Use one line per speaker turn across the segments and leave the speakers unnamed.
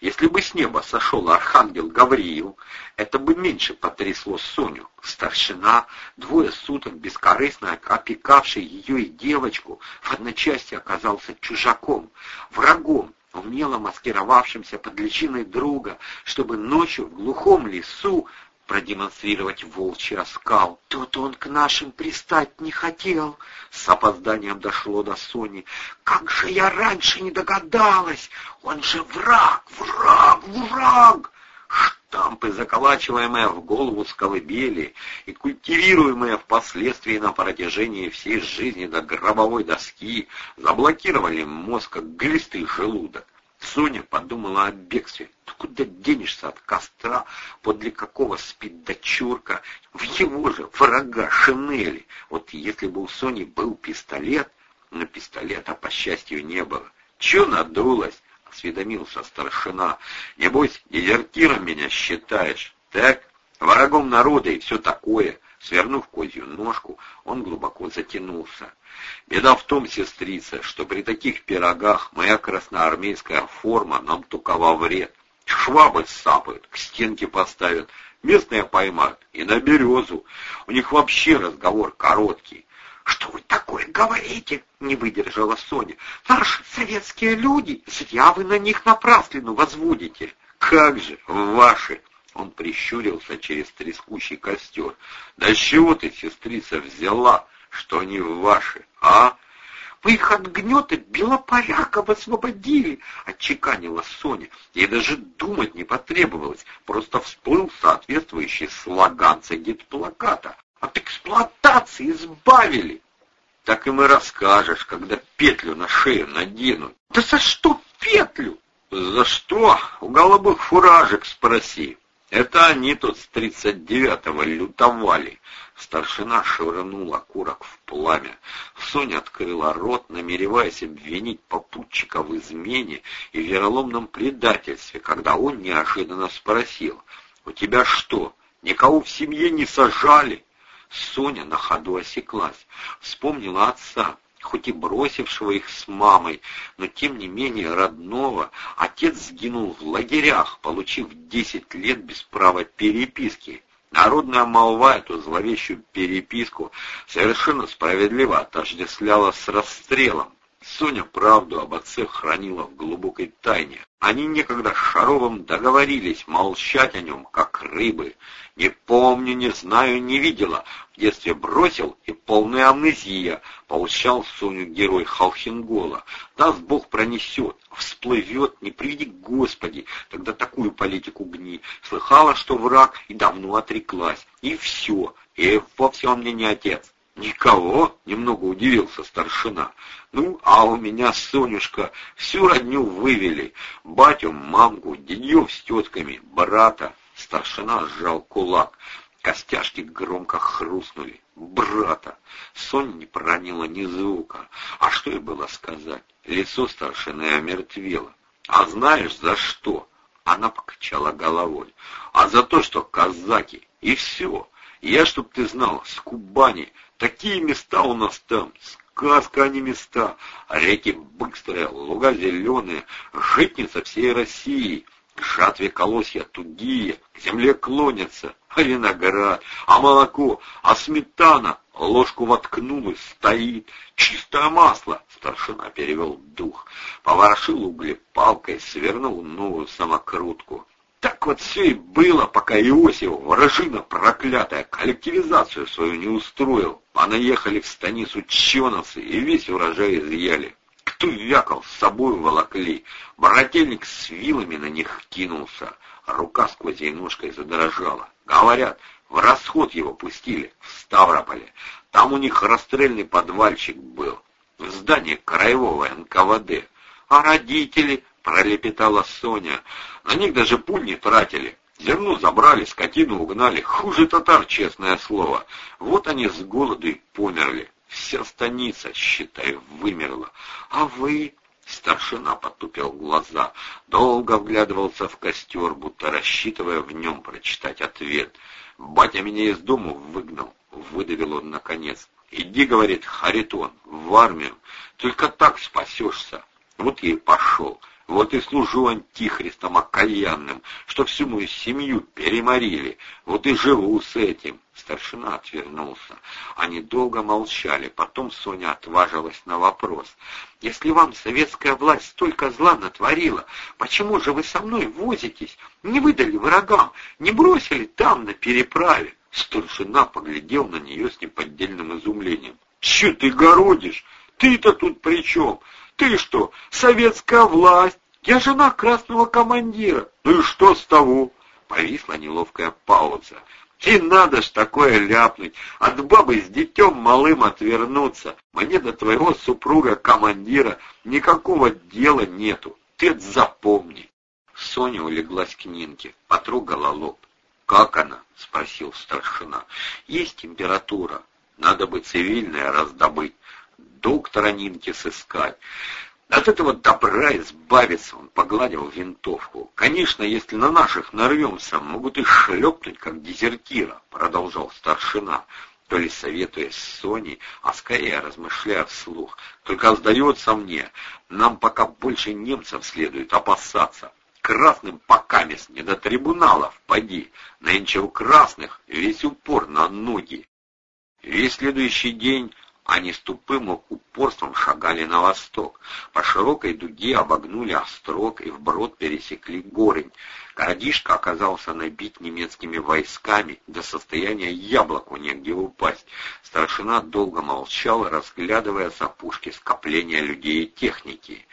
Если бы с неба сошел архангел Гавриил, это бы меньше потрясло Соню. Старшина, двое суток бескорыстно опекавший ее и девочку, в одночасье оказался чужаком, врагом, умело маскировавшимся под личиной друга, чтобы ночью в глухом лесу продемонстрировать волчий оскал. Тут он к нашим пристать не хотел. С опозданием дошло до Сони. Как же я раньше не догадалась! Он же враг, враг, враг! Штампы, заколачиваемые в голову с колыбели и культивируемые впоследствии на протяжении всей жизни до гробовой доски, заблокировали мозг, как глистый желудок. Соня подумала о бегстве. Ну куда денешься от костра, подле какого спит дочурка, в его же врага Шинели. Вот если бы у Сони был пистолет, но пистолета, по счастью, не было. Че надулась? — осведомился старшина. — Небось, дезертиром меня считаешь, так? Врагом народа и все такое. Свернув козью ножку, он глубоко затянулся. Беда в том, сестрица, что при таких пирогах моя красноармейская форма нам только во вред. Швабы сапают, к стенке поставят, местные поймают и на березу. У них вообще разговор короткий. «Что вы такое говорите?» — не выдержала Соня. «Наши советские люди, зря вы на них напраслину возводите». «Как же, ваши!» Он прищурился через трескучий костер. «Да с чего ты, сестрица, взяла, что они ваши, а?» «Вы их от гнета белопоряков освободили!» — отчеканила Соня. Ей даже думать не потребовалось, просто всплыл соответствующий слоган плаката. «От эксплуатации избавили!» «Так им и расскажешь, когда петлю на шею наденут». «Да за что петлю?» «За что? У голубых фуражек спроси». Это они тут с тридцать девятого лютовали. Старшина швырнул окурок в пламя. Соня открыла рот, намереваясь обвинить попутчика в измене и вероломном предательстве, когда он неожиданно спросил, «У тебя что, никого в семье не сажали?» Соня на ходу осеклась, вспомнила отца, хоть и бросившего их с мамой, но тем не менее родного, отец сгинул в лагерях, получив десять лет без права переписки. Народная молва эту зловещую переписку совершенно справедливо отождествляла с расстрелом. Соня правду об отце хранила в глубокой тайне. Они некогда с Шаровым договорились молчать о нем, как рыбы. Не помню, не знаю, не видела. В детстве бросил, и полная амнезия. Поучал Соню герой Халхингола. Нас Бог пронесет, всплывет, не приведи Господи, тогда такую политику гни. Слыхала, что враг, и давно отреклась. И все. И вовсе он мне не отец. «Никого?» — немного удивился старшина. «Ну, а у меня, Сонюшка, всю родню вывели. Батю, мамку, дядьев с тетками, брата». Старшина сжал кулак. Костяшки громко хрустнули. «Брата!» Соня не проронила ни звука. А что ей было сказать? Лицо старшины омертвело. «А знаешь, за что?» Она покачала головой. «А за то, что казаки. И все. Я, чтоб ты знал, с Кубани. Такие места у нас там. Сказка, а не места. Реки быстрые, луга зеленые. Житница всей России. Жатве колосья тугие, к земле клонятся, а виноград, а молоко, а сметана, ложку воткнулась, стоит, чистое масло, старшина перевел дух, поворошил угли палкой, свернул новую самокрутку. Так вот все и было, пока Иосиф, вражина проклятая, коллективизацию свою не устроил. Понаехали в станицу чоновцы и весь урожай изъяли. Кто вякал, с собой волокли. Брательник с вилами на них кинулся. Рука с козьей ножкой задрожала. Говорят, в расход его пустили, в Ставрополе. Там у них расстрельный подвальчик был. В здании краевого НКВД. А родители, пролепетала Соня. На них даже пуль не тратили. Зерно забрали, скотину угнали. Хуже татар, честное слово. Вот они с голоду и померли. Вся станица, считай, вымерла. А вы... Старшина потупил глаза, долго вглядывался в костер, будто рассчитывая в нем прочитать ответ. «Батя меня из дому выгнал», — выдавил он наконец. «Иди, — говорит Харитон, — в армию. Только так спасешься». Вот я и пошел. Вот и служу антихристом окаянным, что всю мою семью переморили. Вот и живу с этим. Старшина отвернулся. Они долго молчали. Потом Соня отважилась на вопрос. «Если вам советская власть столько зла натворила, почему же вы со мной возитесь? Не выдали врагам, не бросили там, на переправе?» Старшина поглядел на нее с неподдельным изумлением. «Че ты городишь? Ты-то тут при чем? Ты что, советская власть? Я жена красного командира. Ну и что с того?» Повисла неловкая пауза. И надо ж такое ляпнуть, от бабы с детем малым отвернуться. Мне до твоего супруга-командира никакого дела нету, ты это запомни. Соня улеглась к Нинке, потрогала лоб. «Как она?» — спросил старшина. «Есть температура. Надо бы цивильное раздобыть. Доктора Нинке сыскать. От этого добра избавиться, он погладил винтовку. Конечно, если на наших нарвемся, могут и шлепнуть, как дезертира, продолжал старшина, то ли советуясь с Соней, а скорее размышляя вслух. Только сдается мне, нам пока больше немцев следует опасаться. Красным покамес не до трибуналов, поди. Нынче у красных весь упор на ноги. Весь следующий день они с тупым упорством шагали на восток. По широкой дуге обогнули острог и вброд пересекли горень. Городишко оказался набит немецкими войсками, до состояния яблоку негде упасть. Старшина долго молчал, разглядывая с опушки скопления людей и техники.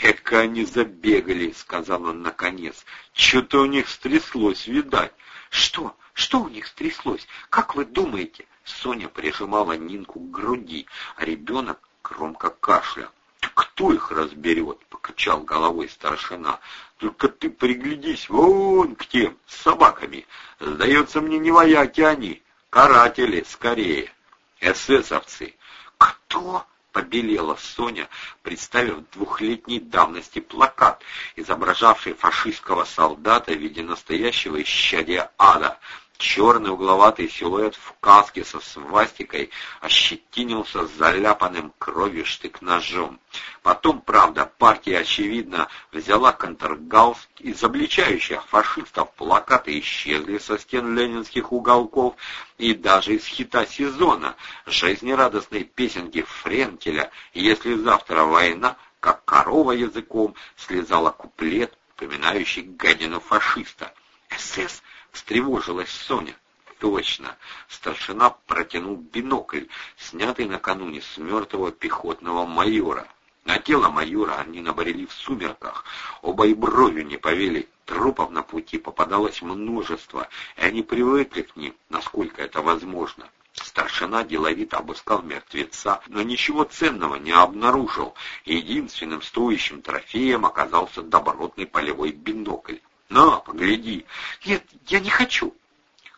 «Эка они забегали», — сказал он наконец. «Что-то у них стряслось, видать». «Что? Что у них стряслось? Как вы думаете?» Соня прижимала Нинку к груди, а ребенок громко кашля. «Кто их разберет?» — покачал головой старшина. «Только ты приглядись вон к тем, с собаками. Сдается мне, не вояки они, каратели скорее, эсэсовцы». «Кто?» — побелела Соня, представив двухлетней давности плакат, изображавший фашистского солдата в виде настоящего исчадия ада — Черный угловатый силуэт в каске со свастикой ощетинился заляпанным кровью штык-ножом. Потом, правда, партия, очевидно, взяла контргаус, изобличающих фашистов плакаты исчезли со стен ленинских уголков, и даже из хита сезона, жизнерадостной песенки Френкеля «Если завтра война», как корова языком, слезала куплет, напоминающий гадину фашиста. «СС встревожилась Соня. Точно. Старшина протянул бинокль, снятый накануне с мертвого пехотного майора. На тело майора они набрели в сумерках. Оба и бровью не повели. Трупов на пути попадалось множество, и они привыкли к ним, насколько это возможно. Старшина деловито обыскал мертвеца, но ничего ценного не обнаружил. Единственным стоящим трофеем оказался добротный полевой бинокль. «На, погляди!» «Нет, я не хочу!»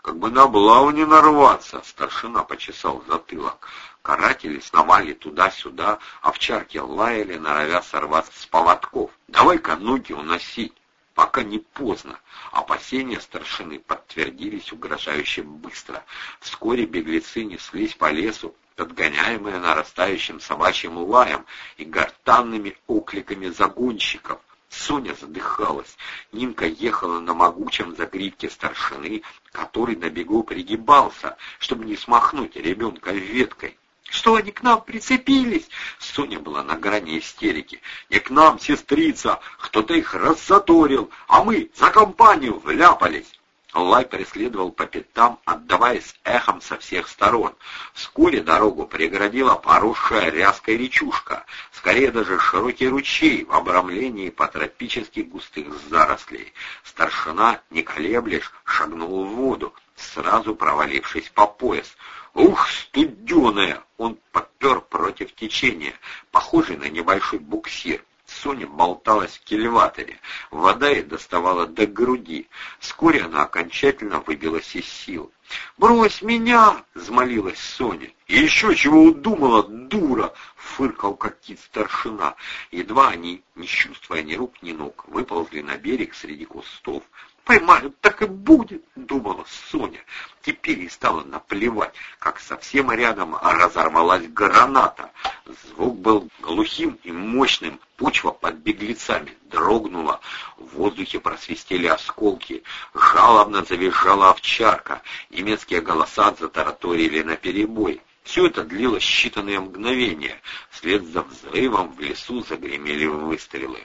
«Как бы на блаву не нарваться!» Старшина почесал затылок. Каратели сновали туда-сюда, овчарки лаяли, норовя сорваться с поводков. «Давай-ка ноги уносить!» пока не поздно. Опасения старшины подтвердились угрожающе быстро. Вскоре беглецы неслись по лесу, подгоняемые нарастающим собачьим лаем и гортанными окликами загонщиков. Соня задыхалась. Нинка ехала на могучем загривке старшины, который на бегу пригибался, чтобы не смахнуть ребенка веткой. «Что они к нам прицепились?» Соня была на грани истерики. «Не к нам, сестрица! Кто-то их рассаторил, а мы за компанию вляпались!» Лай преследовал по пятам, отдаваясь эхом со всех сторон. Вскоре дорогу преградила поросшая ряской речушка, скорее даже широкий ручей в обрамлении по тропически густых зарослей. Старшина, не колеблясь, шагнул в воду, сразу провалившись по пояс. «Ух, студеная!» Он подпер против течения, похожий на небольшой буксир. Соня болталась в кильваторе. Вода ей доставала до груди. Вскоре она окончательно выбилась из сил. «Брось меня!» — взмолилась Соня. «И еще чего удумала, дура!» — фыркал как кит старшина. Едва они, не чувствуя ни рук, ни ног, выползли на берег среди кустов. «Поймают, так и будет!» — думала Соня. Теперь ей стало наплевать, как совсем рядом разорвалась граната. Звук был глухим и мощным, почва под беглецами дрогнула, в воздухе просвистели осколки, жалобно завизжала овчарка, немецкие голоса затараторили наперебой. Все это длилось считанные мгновения. Вслед за взрывом в лесу загремели выстрелы.